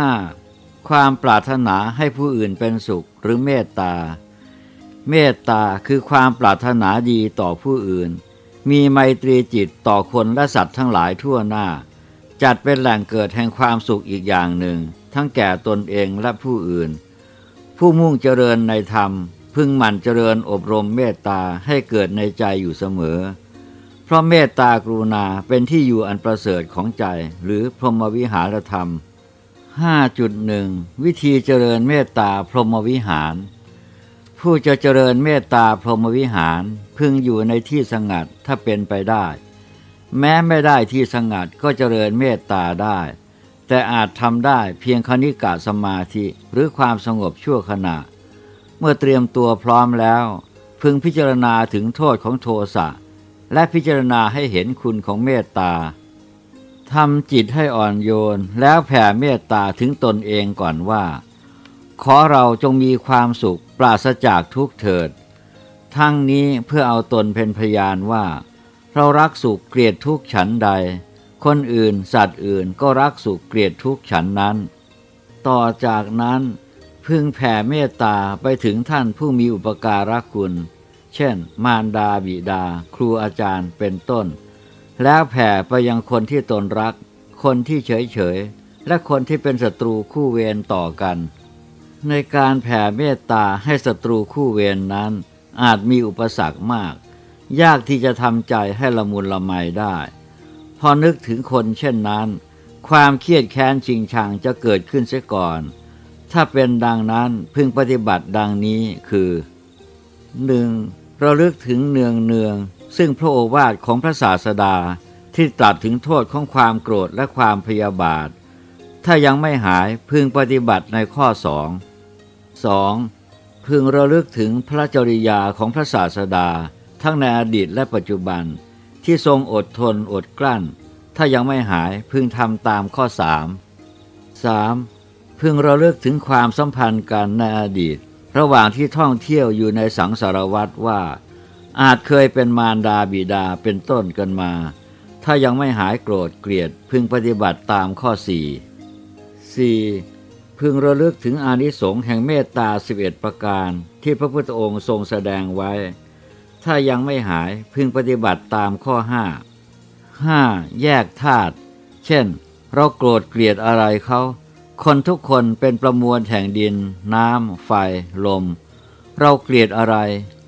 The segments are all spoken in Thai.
5. ความปรารถนาให้ผู้อื่นเป็นสุขหรือเมตตา เมตตาคือความปรารถนาดีต่อผู้อื่น มีไมตรีจิตต่อคนและสัตว์ทั้งหลายทั่วหน้า จัดเป็นแหล่งเกิดแห่งความสุขอีกอย่างหนึ่ง ทั้งแก่ตนเองและผู้อื่น ผู้มุ่งเจริญในธรรม พึงหมั่นเจริญอบรมเมตตาให้เกิดในใจอยู่เสมอเพราะเมตตากรุณาเป็นที่อยู่อันประเสริฐของใจหรือพรหมวิหารธรรม 5.1 วิธีเจริญเมตตาพรหมวิหาร ผู้จะเจริญเมตตาพรหมวิหารพึงอยู่ในที่สงัดถ้าเป็นไปได้ แม้ไม่ได้ที่สงัดก็เจริญเมตตาได้ แต่อาจทำได้เพียงคณิกะสมาธิหรือความสงบชั่วขณะ เมื่อเตรียมตัวพร้อมแล้ว พึงพิจารณาถึงโทษของโทสะและพิจารณาให้เห็นคุณของเมตตา ทำจิตให้อ่อนโยนแล้วแผ่เมตตาถึงตนเองก่อนว่า ขอเราจงมีความสุขปราศจากทุกเถิด ทั้งนี้เพื่อเอาตนเป็นพยานว่า เรารักสุขเกลียดทุกฉันใด คนอื่นสัตว์อื่นก็รักสุขเกลียดทุกฉันนั้น ต่อจากนั้นพึงแผ่เมตตาไปถึงท่านผู้มีอุปการะคุณ เช่น มารดาบิดา ครูอาจารย์เป็นต้น แล้วแผ่ไปยังคนที่ตนรัก คนที่เฉยเฉย และคนที่เป็นศัตรูคู่เวรต่อกัน ในการแผ่เมตตาให้ศัตรูคู่เวรนนั้น อาจมีอุปสรรคมาก ยากที่จะทำใจให้ละมุนละไมได้ พอนึกถึงคนเช่นนั้น ความเครียดแค้นชิงชังจะเกิดขึ้นเสียก่อน ถ้าเป็นดังนั้นพึงปฏิบัติดังนี้คือ 1. ระลึกถึงเนืองเนือง ซึ่งพระโอวาทของพระศาสดาที่ตรัสถึงโทษของความโกรธและความพยาบาท ถ้ายังไม่หายพึงปฏิบัติในข้อสอง 2. พึงระลึกถึงพระจริยาของพระศาสดา ทั้งในอดีตและปัจจุบัน ที่ทรงอดทนอดกลั้น ถ้ายังไม่หายพึงทำตามข้อสาม 3. พึงระลึกถึงความสัมพันธ์กันในอดีต ระหว่างที่ท่องเที่ยวอยู่ในสังสารวัตรว่า อาจเคยเป็นมารดาบิดาเป็นต้นกันมา ถ้ายังไม่หายโกรธเกลียดพึงปฏิบัติตามข้อสี่สี่พึงระลึกถึงอานิสงส์แห่งเมตตาสิบเอ็ดประการ ที่พระพุทธองค์ทรงแสดงไว้ ถ้ายังไม่หายพึงปฏิบัติตามข้อห้าห้าแยกธาตุเช่น เราโกรธเกลียดอะไรเขาคนทุกคนเป็นประมวลแห่งดิน น้ำ ไฟ ลม เราเกลียดอะไร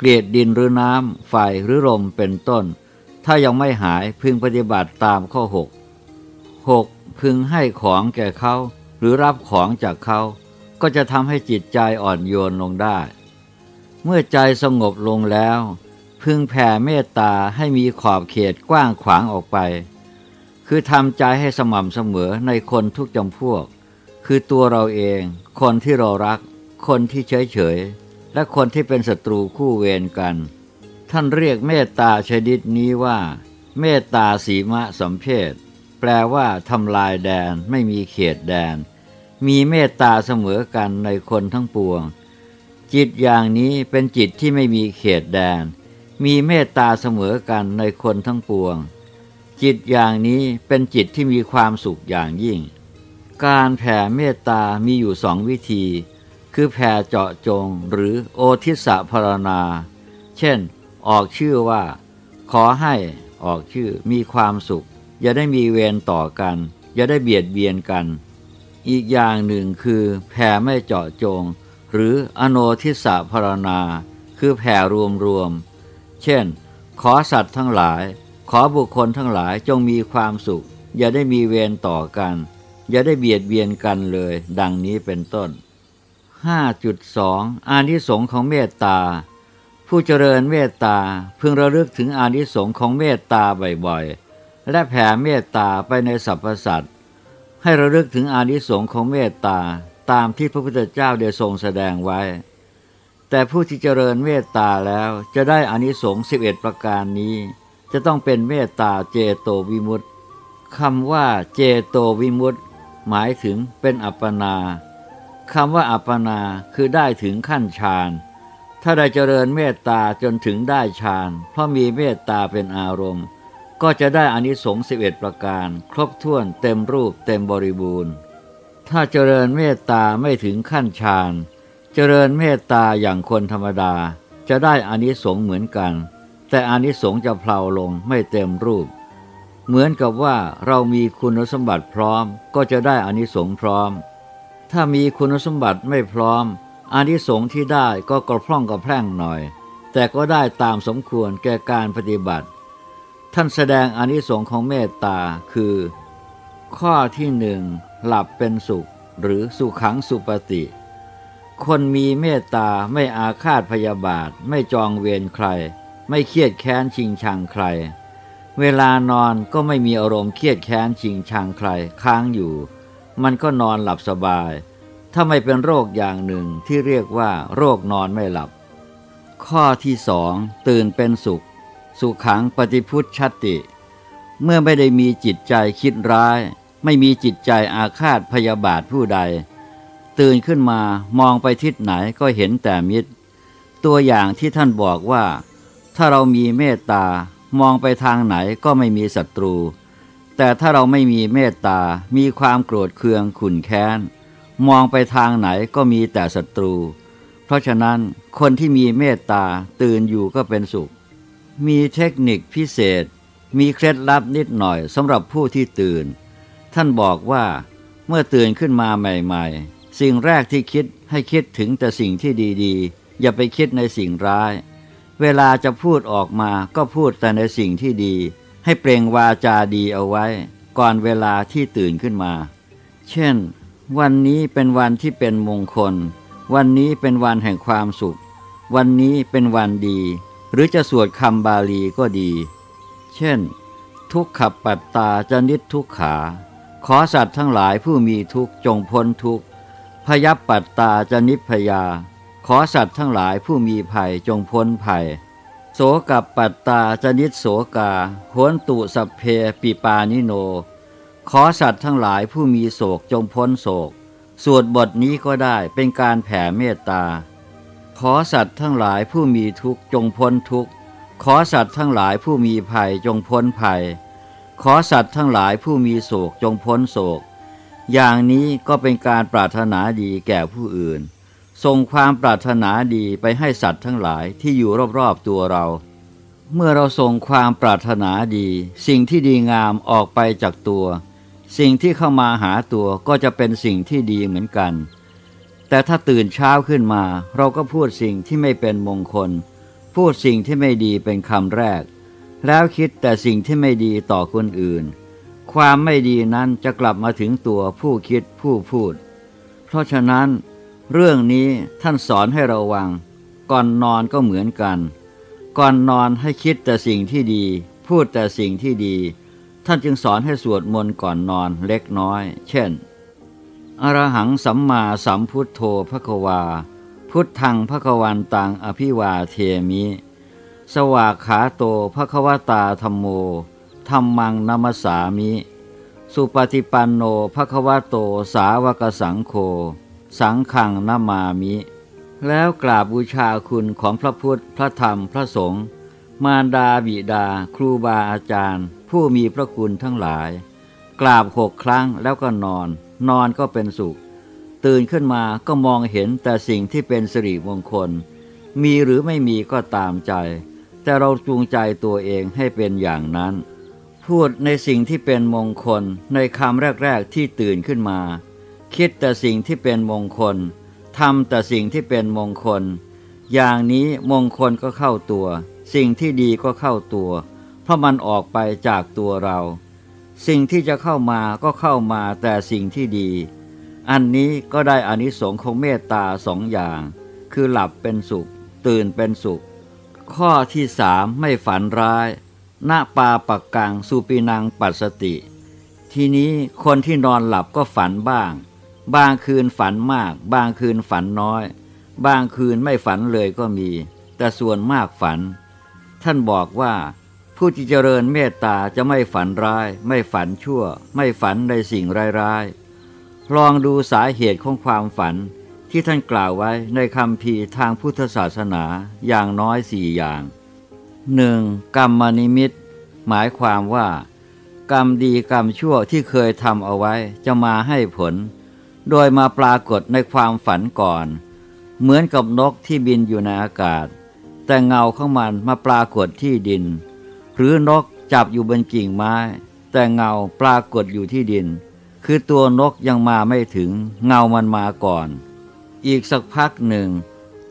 กลียดดินหรือน้ำไฟหรือลมเป็นต้น ถ้ายังไม่หายพึงปฏิบัติตามข้อ 6 6. พึงให้ของแก่เขา หรือรับของจากเขา ก็จะทำให้จิตใจอ่อนโยนลงได้ เมื่อใจสงบลงแล้ว พึงแผ่เมตตาให้มีขอบเขตกว้างขวางออกไป คือทำใจให้สม่ำเสมอในคนทุกจำพวก คือตัวเราเอง คนที่เรารัก คนที่เฉยเฉย และคนที่เป็นศัตรูคู่เวรกัน ท่านเรียกเมตตาชนิดนี้ว่า เมตตาสีมะสัมเพศแปลว่าทำลายแดนไม่มีเขตแดน มีเมตตาเสมอกันในคนทั้งปวง จิตอย่างนี้เป็นจิตที่ไม่มีเขตแดน มีเมตตาเสมอกันในคนทั้งปวง จิตอย่างนี้เป็นจิตที่มีความสุขอย่างยิ่ง การแผ่เมตตามีอยู่สองวิธี คือแผ่เจาะจงหรือโอทิสะพรณา เช่น ออกชื่อว่า ขอให้ออกชื่อมีความสุข อย่าได้มีเวรต่อกัน อย่าได้เบียดเบียนกัน อีกอย่างหนึ่งคือแผ่ไม่เจาะจง หรืออโนทิสะพรณา คือแผ่รวมรวม เช่น ขอสัตว์ทั้งหลาย ขอบุคคลทั้งหลายจงมีความสุข อย่าได้มีเวรต่อกัน อย่าได้เบียดเบียนกันเลย ดังนี้เป็นต้น 5.2 อานิสงส์ของเมตตา ผู้เจริญเมตตาพึงระลึกถึงอานิสงส์ของเมตตาบ่อยๆ และแผ่เมตตาไปในสรรพสัตว์ให้ระลึกถึงอานิสงส์ของเมตตาตามที่พระพุทธเจ้าได้ทรงแสดงไว้ แต่ผู้ที่เจริญเมตตาแล้วจะได้อานิสงส์11 ประการนี้ จะต้องเป็นเมตตาเจโตวิมุตติคำว่าเจโตวิมุตติหมายถึงเป็นอัปปนา คำว่าอัปปนาคือได้ถึงขั้นฌาน ถ้าได้เจริญเมตตาจนถึงได้ฌาน เพราะมีเมตตาเป็นอารมณ์ ก็จะได้อานิสงส์สิบเอ็ดประการ ครบถ้วนเต็มรูปเต็มบริบูรณ์ ถ้าเจริญเมตตาไม่ถึงขั้นฌาน เจริญเมตตาอย่างคนธรรมดา จะได้อานิสงส์เหมือนกัน แต่อานิสงส์จะเพลาลงไม่เต็มรูป เหมือนกับว่าเรามีคุณสมบัติพร้อมก็จะได้อานิสงส์พร้อม ถ้ามีคุณสมบัติไม่พร้อมอานิสงส์ที่ได้ก็กระพร่องกระแพร่งหน่อย แต่ก็ได้ตามสมควรแก่การปฏิบัติ ท่านแสดงอานิสงส์ของเมตตาคือ ข้อที่หนึ่งหลับเป็นสุข หรือสุขังสุปติคนมีเมตตาไม่อาฆาตพยาบาท ไม่จองเวรใคร ไม่เครียดแค้นชิงชังใคร เวลานอนก็ไม่มีอารมณ์เครียดแค้นชิงชังใครค้างอยู่ มันก็นอนหลับสบาย ถ้าไม่เป็นโรคอย่างหนึ่งที่เรียกว่า โรคนอนไม่หลับ ข้อที่สองตื่นเป็นสุข สุขขังปฏิพุทธชติ เมื่อไม่ได้มีจิตใจคิดร้าย ไม่มีจิตใจอาฆาตพยาบาทผู้ใด ตื่นขึ้นมามองไปทิศไหนก็เห็นแต่มิตร ตัวอย่างที่ท่านบอกว่า ถ้าเรามีเมตตามองไปทางไหนก็ไม่มีศัตรู แต่ถ้าเราไม่มีเมตตา มีความโกรธเคืองขุนแค้น มองไปทางไหนก็มีแต่ศัตรู เพราะฉะนั้นคนที่มีเมตตาตื่นอยู่ก็เป็นสุข มีเทคนิคพิเศษ มีเคล็ดลับนิดหน่อยสำหรับผู้ที่ตื่น ท่านบอกว่าเมื่อตื่นขึ้นมาใหม่ ๆ สิ่งแรกที่คิดให้คิดถึงแต่สิ่งที่ดีๆ อย่าไปคิดในสิ่งร้าย เวลาจะพูดออกมาก็พูดแต่ในสิ่งที่ดี ให้เปล่งวาจาดีเอาไว้ ก่อนเวลาที่ตื่นขึ้นมา เช่น วันนี้เป็นวันที่เป็นมงคล วันนี้เป็นวันแห่งความสุข วันนี้เป็นวันดี หรือจะสวดคำบาลีก็ดี เช่น ทุกขับปัตตาจะนิดทุกขา ขอสัตว์ทั้งหลายผู้มีทุกจงพ้นทุกพยับปัตตาจะนิพยา ขอสัตว์ทั้งหลายผู้มีภัยจงพ้นภัย โสกับปัตตาจนิดโสกาโหนตุสัพเพปิปานิโน ขอสัตว์ทั้งหลายผู้มีโศกจงพ้นโศก สวดบทนี้ก็ได้เป็นการแผ่เมตตา ขอสัตว์ทั้งหลายผู้มีทุกข์จงพ้นทุกข์ ขอสัตว์ทั้งหลายผู้มีภัยจงพ้นภัย ขอสัตว์ทั้งหลายผู้มีโศกจงพ้นโศก อย่างนี้ก็เป็นการปรารถนาดีแก่ผู้อื่น ส่งความปรารถนาดีไปให้สัตว์ทั้งหลายที่อยู่รอบๆตัวเรา เมื่อเราส่งความปรารถนาดี สิ่งที่ดีงามออกไปจากตัว สิ่งที่เข้ามาหาตัวก็จะเป็นสิ่งที่ดีเหมือนกัน แต่ถ้าตื่นเช้าขึ้นมา เราก็พูดสิ่งที่ไม่เป็นมงคล พูดสิ่งที่ไม่ดีเป็นคำแรก แล้วคิดแต่สิ่งที่ไม่ดีต่อคนอื่น ความไม่ดีนั้นจะกลับมาถึงตัวผู้คิดผู้พูด เพราะฉะนั้น เรื่องนี้ท่านสอนให้ระวัง ก่อนนอนก็เหมือนกัน ก่อนนอนให้คิดแต่สิ่งที่ดี พูดแต่สิ่งที่ดี ท่านจึงสอนให้สวดมนต์ก่อนนอนเล็กน้อย เช่น อรหังสัมมาสัมพุทโธภควา พุทธังภควันตังอภิวาเทมิ สวากขาโตภควตาธรรมโมธรรมังนัมสามิ สุปฏิปันโนภควโตสาวกสังโฆ สังขังนามามิ แล้วกราบบูชาคุณของพระพุทธ พระธรรม พระสงฆ์ มารดาบิดา ครูบาอาจารย์ ผู้มีพระคุณทั้งหลาย กราบหกครั้งแล้วก็นอน นอนก็เป็นสุข ตื่นขึ้นมาก็มองเห็นแต่สิ่งที่เป็นสิริมงคล มีหรือไม่มีก็ตามใจ แต่เราจูงใจตัวเองให้เป็นอย่างนั้น พูดในสิ่งที่เป็นมงคลในคำแรก ๆที่ตื่นขึ้นมา คิดแต่สิ่งที่เป็นมงคลทำแต่สิ่งที่เป็นมงคล อย่างนี้มงคลก็เข้าตัว สิ่งที่ดีก็เข้าตัว เพราะมันออกไปจากตัวเรา สิ่งที่จะเข้ามาก็เข้ามาแต่สิ่งที่ดี อันนี้ก็ได้อานิสงส์ของเมตตาสองอย่าง คือหลับเป็นสุข ตื่นเป็นสุข ข้อที่สามไม่ฝันร้ายณปาปักกังสุปินังปัสสติ ทีนี้คนที่นอนหลับก็ฝันบ้าง บางคืนฝันมาก บางคืนฝันน้อย บางคืนไม่ฝันเลยก็มี แต่ส่วนมากฝัน ท่านบอกว่า ผู้ที่เจริญเมตตาจะไม่ฝันร้าย ไม่ฝันชั่ว ไม่ฝันในสิ่งร้ายๆลองดูสาเหตุของความฝันที่ท่านกล่าวไว้ในคำพีทางพุทธศาสนาอย่างน้อยสี่อย่างหนึ่งกรรมนิมิต หมายความว่า กรรมดีกรรมชั่วที่เคยทำเอาไว้จะมาให้ผล โดยมาปรากฏในความฝันก่อน เหมือนกับนกที่บินอยู่ในอากาศ แต่เงาของมันมาปรากฏที่ดิน หรือนกจับอยู่บนกิ่งไม้ แต่เงาปรากฏอยู่ที่ดิน คือตัวนกยังมาไม่ถึงเงามันมาก่อน อีกสักพักหนึ่ง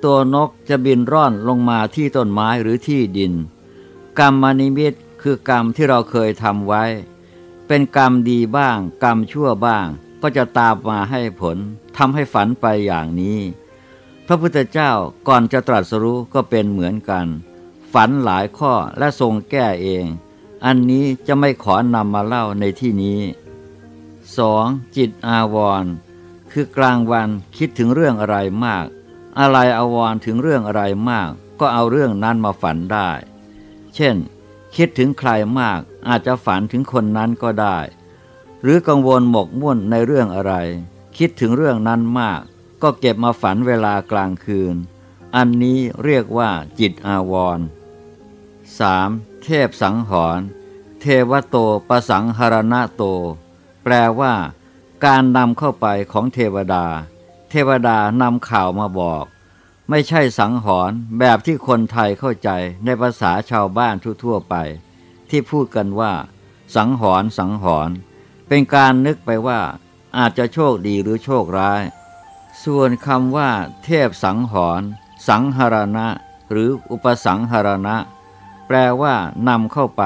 ตัวนกจะบินร่อนลงมาที่ต้นไม้หรือที่ดิน กรรมนิมิตคือกรรมที่เราเคยทำไว้ เป็นกรรมดีบ้าง กรรมชั่วบ้าง ก็จะตามมาให้ผลทำให้ฝันไปอย่างนี้ พระพุทธเจ้าก่อนจะตรัสรู้ก็เป็นเหมือนกัน ฝันหลายข้อและทรงแก้เอง อันนี้จะไม่ขอนำมาเล่าในที่นี้ 2. จิตอาวร คือกลางวันคิดถึงเรื่องอะไรมาก อะไรอาวรถึงเรื่องอะไรมาก ก็เอาเรื่องนั้นมาฝันได้ เช่น คิดถึงใครมากอาจจะฝันถึงคนนั้นก็ได้ หรือกังวลหมกมุ่นในเรื่องอะไร คิดถึงเรื่องนั้นมาก ก็เก็บมาฝันเวลากลางคืน อันนี้เรียกว่าจิตอาวรณ์ 3. เทพสังหรณ์เทวโตประสังหรณะโต แปลว่า การนำเข้าไปของเทวดา เทวดานำข่าวมาบอก ไม่ใช่สังหรณ์แบบที่คนไทยเข้าใจในภาษาชาวบ้านทั่วๆไป ที่พูดกันว่า สังหรณ์สังหรณ์ เป็นการนึกไปว่าอาจจะโชคดีหรือโชคร้าย ส่วนคำว่า เทพสังหรณ์สังหรณะ หรืออุปสังหรณะ แปลว่านำเข้าไป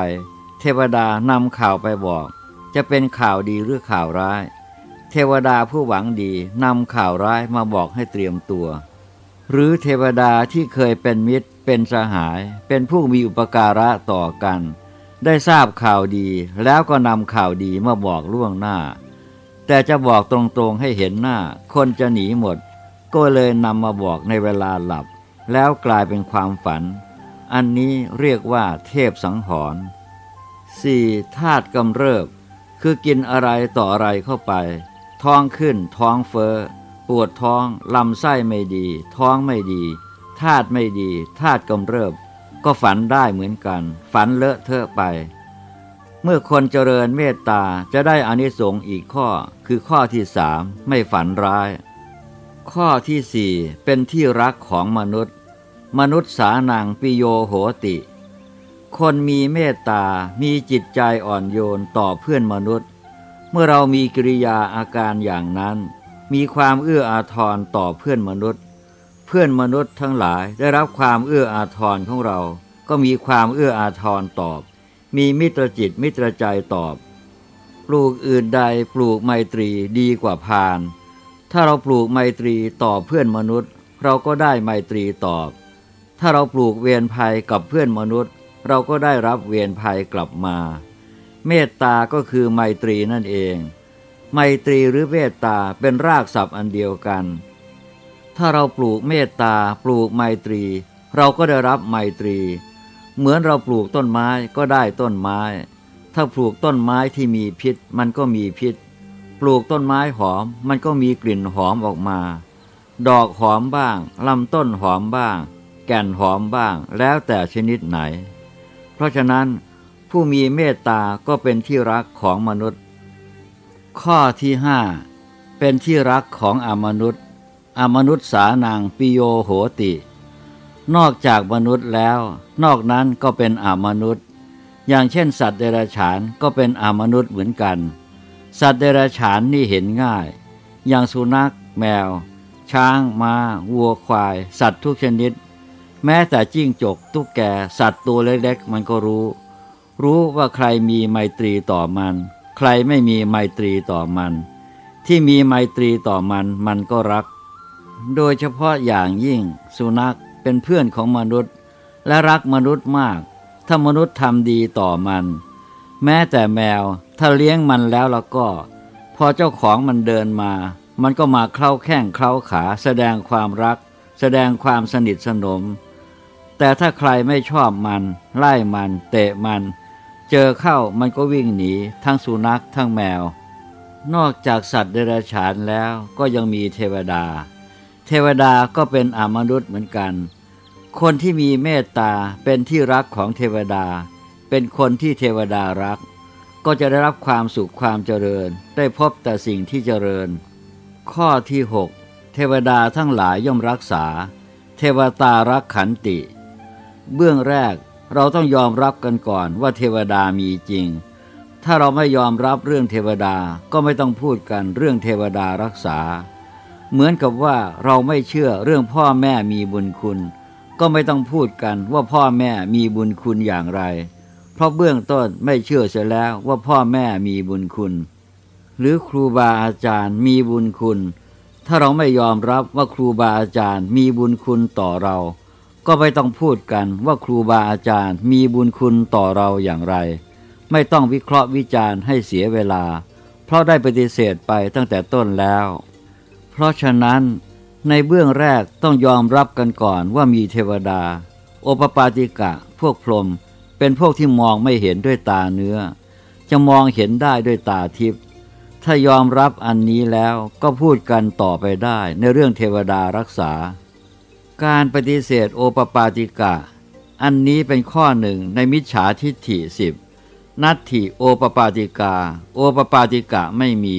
เทวดานำข่าวไปบอก จะเป็นข่าวดีหรือข่าวร้าย เทวดาผู้หวังดีนำข่าวร้ายมาบอกให้เตรียมตัว หรือเทวดาที่เคยเป็นมิตร เป็นสหาย เป็นผู้มีอุปการะต่อกัน ได้ทราบข่าวดีแล้วก็นำข่าวดีมาบอกล่วงหน้า แต่จะบอกตรงๆให้เห็นหน้า คนจะหนีหมด ก็เลยนำมาบอกในเวลาหลับ แล้วกลายเป็นความฝัน อันนี้เรียกว่าเทพสังหรณ์ 4. ธาตุกำเริบ คือกินอะไรต่ออะไรเข้าไป ท้องขึ้น ท้องเฟอ้อปวดท้อง ลำไส้ไม่ดี ท้องไม่ดี ธาตุไม่ดี ธาตุกำเริบ ก็ฝันได้เหมือนกัน ฝันเลอะเทอะไป เมื่อคนเจริญเมตตาจะได้อานิสงส์อีกข้อคือข้อที่สามไม่ฝันร้าย ข้อที่สี่เป็นที่รักของมนุษย์ มนุษย์สานังปิโยโหติ คนมีเมตตามีจิตใจอ่อนโยนต่อเพื่อนมนุษย์ เมื่อเรามีกิริยาอาการอย่างนั้น มีความเอื้ออาทรต่อเพื่อนมนุษย์ เพื่อนมนุษย์ทั้งหลายได้รับความเอื้ออาทรของเรา ก็มีความเอื้ออาทรตอบ มีมิตรจิตมิตรใจตอบ ปลูกอื่นใดปลูกไมตรีดีกว่าพาน ถ้าเราปลูกไมตรีต่อเพื่อนมนุษย์ เราก็ได้ไมตรีตอบ ถ้าเราปลูกเวียนภัยกับเพื่อนมนุษย์ เราก็ได้รับเวียนภัยกลับมา เมตตาก็คือไมตรีนั่นเอง ไมตรีหรือเมตตาเป็นรากศัพท์อันเดียวกัน ถ้าเราปลูกเมตตา ปลูกไมตรี เราก็ได้รับไมตรี เหมือนเราปลูกต้นไม้ก็ได้ต้นไม้ ถ้าปลูกต้นไม้ที่มีพิษ มันก็มีพิษ ปลูกต้นไม้หอม มันก็มีกลิ่นหอมออกมา ดอกหอมบ้างลำต้นหอมบ้าง แก่นหอมบ้าง แล้วแต่ชนิดไหน เพราะฉะนั้นผู้มีเมตตาก็เป็นที่รักของมนุษย์ ข้อที่ห้าเป็นที่รักของอมนุษย์ อมนุษย์สานังปิโยโหติ นอกจากมนุษย์แล้ว นอกนั้นก็เป็นอมนุษย์ อย่างเช่น สัตว์เดรัจฉานก็เป็นอมนุษย์เหมือนกัน สัตว์เดรัจฉานนี่เห็นง่าย อย่างสุนัข แมว ช้างมา้าวัวควาย สัตว์ทุกชนิด แม้แต่จิ้งจกตุ๊กแก สัตว์ตัวเล็กๆ มันก็รู้ รู้ว่าใครมีไมตรีต่อมัน ใครไม่มีไมตรีต่อมัน ที่มีไมตรีต่อมันมันก็รัก โดยเฉพาะอย่างยิ่ง สุนัขเป็นเพื่อนของมนุษย์ และรักมนุษย์มาก ถ้ามนุษย์ทำดีต่อมัน แม้แต่แมวถ้าเลี้ยงมันแล้วแล้วก็ พอเจ้าของมันเดินมา มันก็มาเข้าแข้งเข้าขา แสดงความรัก แสดงความสนิทสนม แต่ถ้าใครไม่ชอบมัน ไล่มัน เตะมัน เจอเข้ามันก็วิ่งหนี ทั้งสุนัขทั้งแมว นอกจากสัตว์เดรัจฉานแล้วก็ยังมีเทวดา เทวดาก็เป็นอมนุษย์เหมือนกัน คนที่มีเมตตาเป็นที่รักของเทวดา เป็นคนที่เทวดารัก ก็จะได้รับความสุขความเจริญ ได้พบแต่สิ่งที่เจริญ ข้อที่ 6 เทวดาทั้งหลายย่อมรักษา เทวตารักขันติ เบื้องแรกเราต้องยอมรับกันก่อนว่าเทวดามีจริง ถ้าเราไม่ยอมรับเรื่องเทวดาก็ไม่ต้องพูดกันเรื่องเทวดารักษา เหมือนกับว่าเราไม่เชื่อเรื่องพ่อแม่มีบุญคุณ ก็ไม่ต้องพูดกันว่าพ่อแม่มีบุญคุณอย่างไร เพราะเบื้องต้นไม่เชื่อเสียแล้วว่าพ่อแม่มีบุญคุณ หรือครูบาอาจารย์มีบุญคุณ ถ้าเราไม่ยอมรับว่าครูบาอาจารย์มีบุญคุณต่อเรา ก็ไม่ต้องพูดกันว่าครูบาอาจารย์มีบุญคุณต่อเราอย่างไร ไม่ต้องวิเคราะห์วิจารณ์ให้เสียเวลา เพราะได้ปฏิเสธไปตั้งแต่ต้นแล้ว เพราะฉะนั้นในเบื้องแรกต้องยอมรับกันก่อนว่ามีเทวดา โอปปาติกะ พวกพรหมเป็นพวกที่มองไม่เห็นด้วยตาเนื้อ จะมองเห็นได้ด้วยตาทิพย์ถ้ายอมรับอันนี้แล้วก็พูดกันต่อไปได้ในเรื่องเทวดารักษา การปฏิเสธโอปปาติกะ อันนี้เป็นข้อหนึ่งในมิจฉาทิฏฐิสิบนัตถิโอปปาติกา โอปปาติกะไม่มี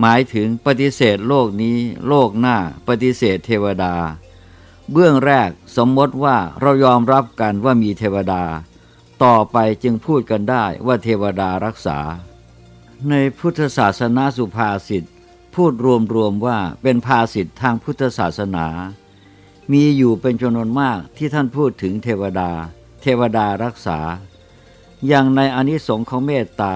หมายถึงปฏิเสธโลกนี้ โลกหน้า ปฏิเสธเทวดา เบื้องแรกสมมติว่าเรายอมรับกันว่ามีเทวดา ต่อไปจึงพูดกันได้ว่าเทวดารักษา ในพุทธศาสนาสุภาษิตพูดรวมๆว่าเป็นภาษิตทางพุทธศาสนา มีอยู่เป็นจำนวนมากที่ท่านพูดถึงเทวดา เทวดารักษา อย่างในอนิสงค์ของเมตตา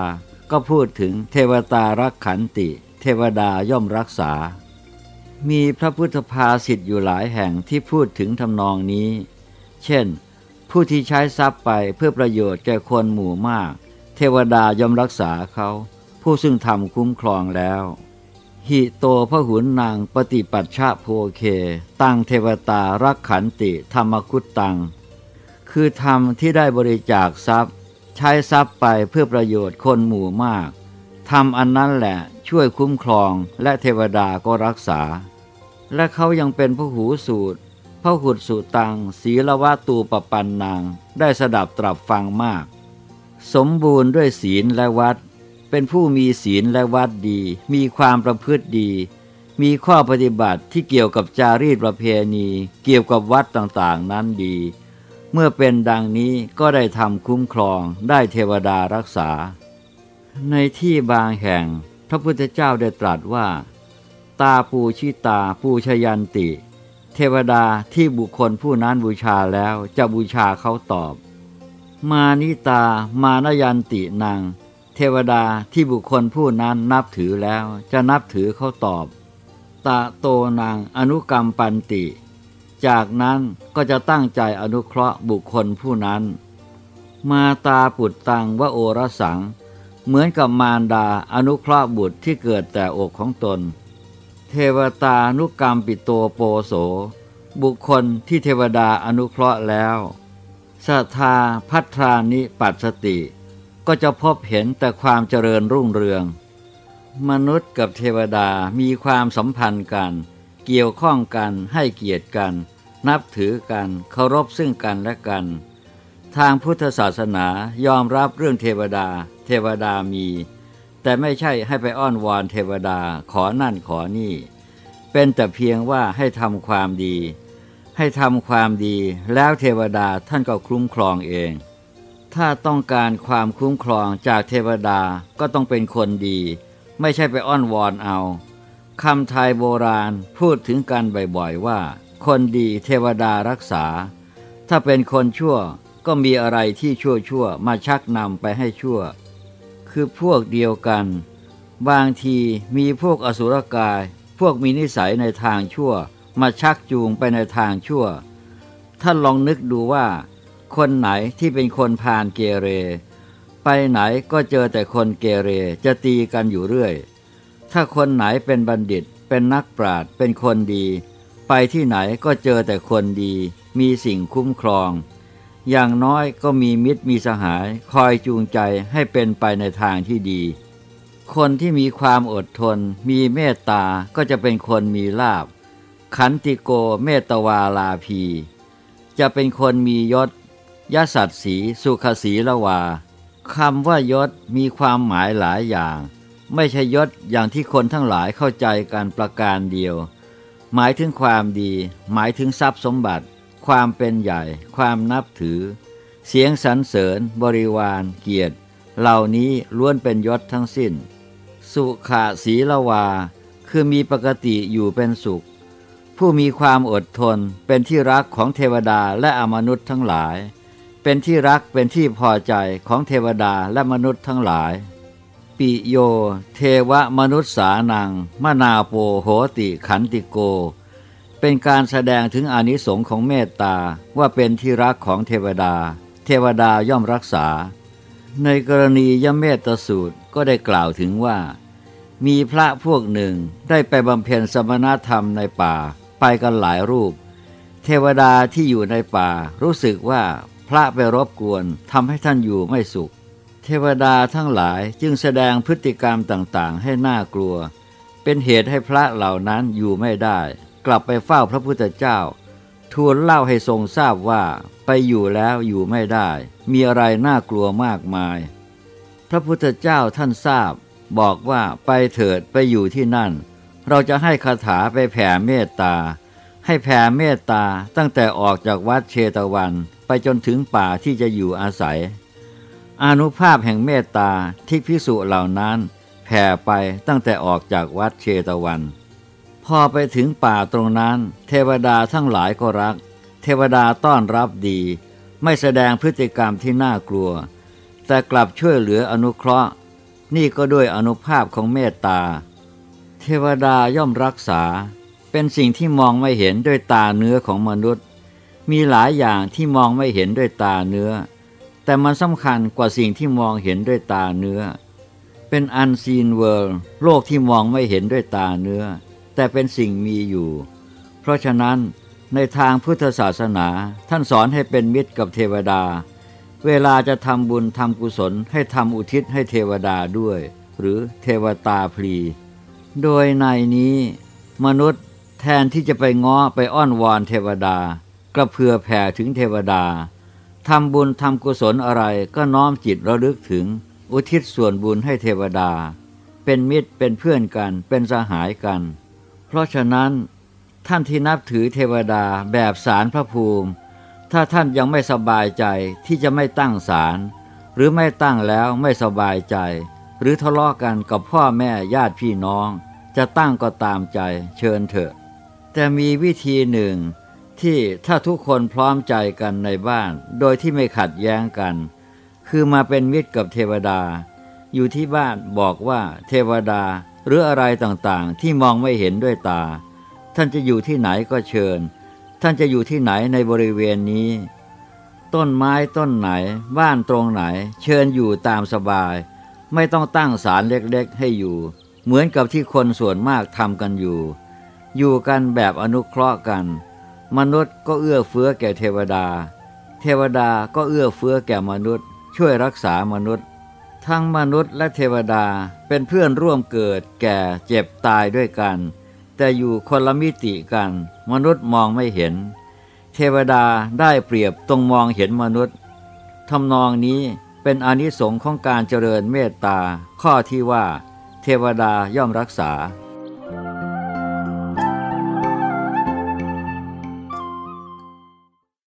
ก็พูดถึงเทวตารักขันติ เทวดาย่อมรักษา มีพระพุทธภาษิตอยู่หลายแห่งที่พูดถึงทำนองนี้ เช่น ผู้ที่ใช้ทรัพย์ไปเพื่อประโยชน์แก่คนหมู่มาก เทวดาย่อมรักษาเขา ผู้ซึ่งทำคุ้มครองแล้วหิโตพหุนนางปฏิปัชชะโพเค ตั้งเทวตารักขันติธรรมคุตตัง คือธรรมที่ได้บริจาคทรัพย์ ใช้ทรัพย์ไปเพื่อประโยชน์คนหมู่มาก ทำอันนั้นแหละช่วยคุ้มครองและเทวดาก็รักษา และเขายังเป็นพระหูสูตรพระหุดสุตังศีลวะตูปปันนางได้สดับตรับฟังมาก สมบูรณ์ด้วยศีลและวัด เป็นผู้มีศีลและวัดดี มีความประพฤติดี มีข้อปฏิบัติที่เกี่ยวกับจารีตประเพณี เกี่ยวกับวัดต่างๆนั้นดี เมื่อเป็นดังนี้ก็ได้ทำคุ้มครองได้เทวดารักษา ในที่บางแห่งพระพุทธเจ้าได้ตรัสว่า ตาปูชิตาปูชยันติ เทวดาที่บุคคลผู้นั้นบูชาแล้วจะบูชาเขาตอบ มานิตามานยันตินางเทวดาที่บุคคลผู้นั้นนับถือแล้วจะนับถือเขาตอบ ตาโตนางอนุกรรมปันติ จากนั้นก็จะตั้งใจอนุเคราะห์บุคคลผู้นั้น มาตาปุตตังวโอรสัง เหมือนกับมารดาอนุเคราะห์บุตรที่เกิดแต่อกของตน เทวตานุกรรมปิโตโปโส บุคคลที่เทวดาอนุเคราะห์แล้วศรัทธาพัทรานิปัสสติ ก็จะพบเห็นแต่ความเจริญรุ่งเรือง มนุษย์กับเทวดามีความสัมพันธ์กัน เกี่ยวข้องกันให้เกียรติกัน นับถือกันเคารพซึ่งกันและกัน ทางพุทธศาสนายอมรับเรื่องเทวดา เทวดามี แต่ไม่ใช่ให้ไปอ้อนวอนเทวดาขอนั่นขอนี่ เป็นแต่เพียงว่าให้ทำความดี ให้ทำความดีแล้วเทวดาท่านก็คุ้มครองเอง ถ้าต้องการความคุ้มครองจากเทวดาก็ต้องเป็นคนดี ไม่ใช่ไปอ้อนวอนเอาคำไทยโบราณพูดถึงกันบ่อยๆว่า คนดีเทวดารักษา ถ้าเป็นคนชั่ว ก็มีอะไรที่ชั่วๆมาชักนำไปให้ชั่ว คือพวกเดียวกัน บางทีมีพวกอสุรกาย พวกมีนิสัยในทางชั่ว มาชักจูงไปในทางชั่ว ท่านลองนึกดูว่า คนไหนที่เป็นคนพาลเกเร ไปไหนก็เจอแต่คนเกเรจะตีกันอยู่เรื่อย ถ้าคนไหนเป็นบัณฑิต เป็นนักปราชญ์เป็นคนดี ไปที่ไหนก็เจอแต่คนดี มีสิ่งคุ้มครอง อย่างน้อยก็มีมิตรมีสหายคอยจูงใจให้เป็นไปในทางที่ดี คนที่มีความอดทน มีเมตตาก็จะเป็นคนมีลาบ ขันติโกเมตวาลาภีจะเป็นคนมียศยสัตสีสุขสีละวาคำว่ายศมีความหมายหลายอย่าง ไม่ใช่ยศอย่างที่คนทั้งหลายเข้าใจกันประการเดียว หมายถึงความดี หมายถึงทรัพย์สมบัติ ความเป็นใหญ่ ความนับถือ เสียงสรรเสริญ บริวาร เกียรติ เหล่านี้ล้วนเป็นยศทั้งสิ้น สุขะศีละวา คือมีปกติอยู่เป็นสุข ผู้มีความอดทนเป็นที่รักของเทวดาและอมนุษย์ทั้งหลาย เป็นที่รักเป็นที่พอใจของเทวดาและมนุษย์ทั้งหลาย ปิโย เทวมนุษย์สานังมนาโปโหติขันติโก เป็นการแสดงถึงอานิสงส์ของเมตตาว่าเป็นที่รักของเทวดา เทวดาย่อมรักษา ในกรณียมเมตสูตรก็ได้กล่าวถึงว่า มีพระพวกหนึ่งได้ไปบำเพ็ญสมณธรรมในป่าไปกันหลายรูป เทวดาที่อยู่ในป่ารู้สึกว่าพระไปรบกวนทำให้ท่านอยู่ไม่สุข เทวดาทั้งหลายจึงแสดงพฤติกรรมต่างๆ ให้น่ากลัว เป็นเหตุให้พระเหล่านั้นอยู่ไม่ได้ กลับไปเฝ้าพระพุทธเจ้า ทูลเล่าให้ทรงทราบว่าไปอยู่แล้วอยู่ไม่ได้ มีอะไรน่ากลัวมากมาย พระพุทธเจ้าท่านทราบ บอกว่าไปเถิดไปอยู่ที่นั่น เราจะให้คาถาไปแผ่เมตตา ให้แผ่เมตตาตั้งแต่ออกจากวัดเชตวันไปจนถึงป่าที่จะอยู่อาศัย อนุภาพแห่งเมตตาที่พิสุเหล่านั้นแผ่ไปตั้งแต่ออกจากวัดเชตวัน พอไปถึงป่าตรงนั้น เทวดาทั้งหลายก็รัก เทวดาต้อนรับดี ไม่แสดงพฤติกรรมที่น่ากลัว แต่กลับช่วยเหลืออนุเคราะห์ นี่ก็ด้วยอนุภาพของเมตตา เทวดาย่อมรักษา เป็นสิ่งที่มองไม่เห็นด้วยตาเนื้อของมนุษย์ มีหลายอย่างที่มองไม่เห็นด้วยตาเนื้อ แต่มันสำคัญกว่าสิ่งที่มองเห็นด้วยตาเนื้อ เป็นอันซีนเวิลด์โลกที่มองไม่เห็นด้วยตาเนื้อ แต่เป็นสิ่งมีอยู่ เพราะฉะนั้นในทางพุทธศาสนาท่านสอนให้เป็นมิตรกับเทวดา เวลาจะทำบุญทำกุศลให้ทำอุทิศให้เทวดาด้วย หรือเทวตาพลี โดยในนี้ มนุษย์แทนที่จะไปง้อไปอ้อนวอนเทวดา กระเพื่อแผ่ถึงเทวดาทำบุญทำกุศลอะไรก็น้อมจิตระลึกถึง อุทิศส่วนบุญให้เทวดา เป็นมิตรเป็นเพื่อนกันเป็นสหายกัน เพราะฉะนั้น ท่านที่นับถือเทวดาแบบสารพระภูมิ ถ้าท่านยังไม่สบายใจที่จะไม่ตั้งศาลหรือไม่ตั้งแล้วไม่สบายใจ หรือทะเลาะกันกับพ่อแม่ญาติพี่น้อง จะตั้งก็ตามใจเชิญเถอะ แต่มีวิธีหนึ่งที่ถ้าทุกคนพร้อมใจกันในบ้าน โดยที่ไม่ขัดแย้งกัน คือมาเป็นมิตรกับเทวดา อยู่ที่บ้านบอกว่าเทวดา หรืออะไรต่างๆ ที่มองไม่เห็นด้วยตา ท่านจะอยู่ที่ไหนก็เชิญ ท่านจะอยู่ที่ไหนในบริเวณนี้ ต้นไม้ต้นไหน บ้านตรงไหน เชิญอยู่ตามสบาย ไม่ต้องตั้งศาลเล็กๆ ให้อยู่ เหมือนกับที่คนส่วนมากทำกันอยู่ อยู่กันแบบอนุเคราะห์กัน มนุษย์ก็เอื้อเฟื้อแก่เทวดา เทวดาก็เอื้อเฟื้อแก่มนุษย์ ช่วยรักษามนุษย์ ทั้งมนุษย์และเทวดาเป็นเพื่อนร่วมเกิด แก่เจ็บตายด้วยกัน แต่อยู่คนละมิติกัน มนุษย์มองไม่เห็น เทวดาได้เปรียบตรงมองเห็นมนุษย์ทำนองนี้เป็นอนิสงค์ของการเจริญเมตตาข้อที่ว่า เทวดาย่อมรักษา